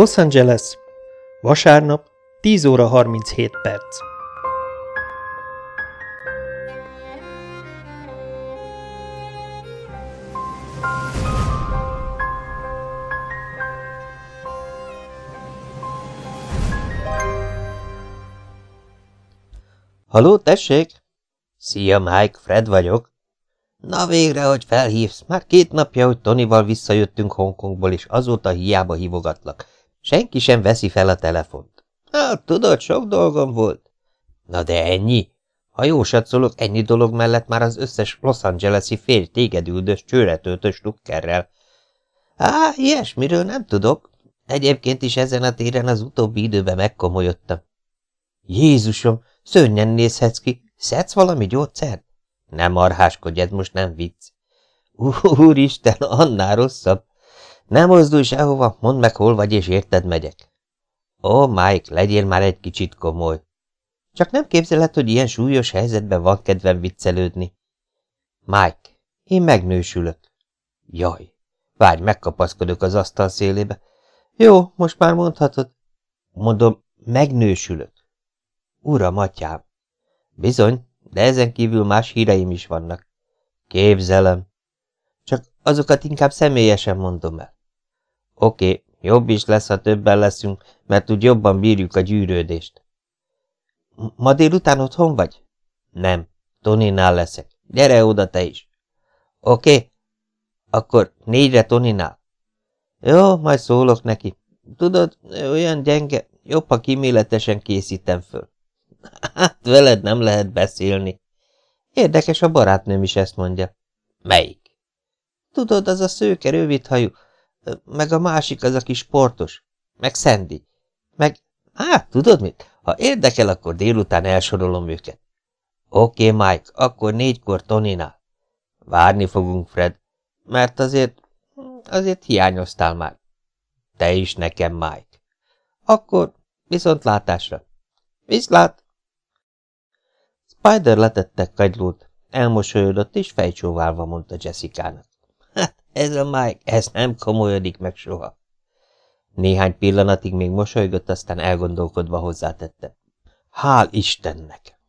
Los Angeles. Vasárnap, 10 óra 37 perc. Haló, tessék? Szia, Mike, Fred vagyok. Na végre, hogy felhívsz. Már két napja, hogy Tonyval visszajöttünk Hongkongból, és azóta hiába hívogatlak. Senki sem veszi fel a telefont. Hát, tudod, sok dolgom volt. Na de ennyi? Ha jósat szólok, ennyi dolog mellett már az összes Los Angeles-i férj téged üldös, csőre töltös lukkerrel. Á, ilyesmiről nem tudok. Egyébként is ezen a téren az utóbbi időben megkomolyodtam. Jézusom, szörnyen nézhetsz ki. Szedsz valami gyógyszert? Nem marháskodj, ez most nem vicc. Úristen, annál rosszabb. Nem mozdulj sehova, mondd meg, hol vagy, és érted megyek. Ó, Mike, legyél már egy kicsit komoly. Csak nem képzeled, hogy ilyen súlyos helyzetben van kedvem viccelődni. Mike, én megnősülök. Jaj, várj, megkapaszkodok az asztal szélébe. Jó, most már mondhatod. Mondom, megnősülök. Uram, atyám. Bizony, de ezen kívül más híreim is vannak. Képzelem. Csak azokat inkább személyesen mondom el. Oké, jobb is lesz, ha többen leszünk, mert úgy jobban bírjuk a gyűrődést. Ma délután otthon vagy? Nem, Toninál leszek. Gyere oda te is. Oké, akkor négyre Toninál. Jó, majd szólok neki. Tudod, olyan gyenge, jobb, ha kiméletesen készítem föl. Hát veled nem lehet beszélni. Érdekes, a barátnőm is ezt mondja. Melyik? Tudod, az a szőke rövidhajú, meg a másik az a kis sportos, meg Sandy, meg... Hát, tudod mit? Ha érdekel, akkor délután elsorolom őket. Oké, okay, Mike, akkor négykor Toninál. Várni fogunk, Fred, mert azért... azért hiányoztál már. Te is nekem, Mike. Akkor viszontlátásra. Viszlát! Spider letette kagylót, elmosolyodott és fejcsóválva mondta Jessica-nak. Ez a Mike, ez nem komolyodik meg soha. Néhány pillanatig még mosolygott, aztán elgondolkodva hozzátette. Hál' Istennek!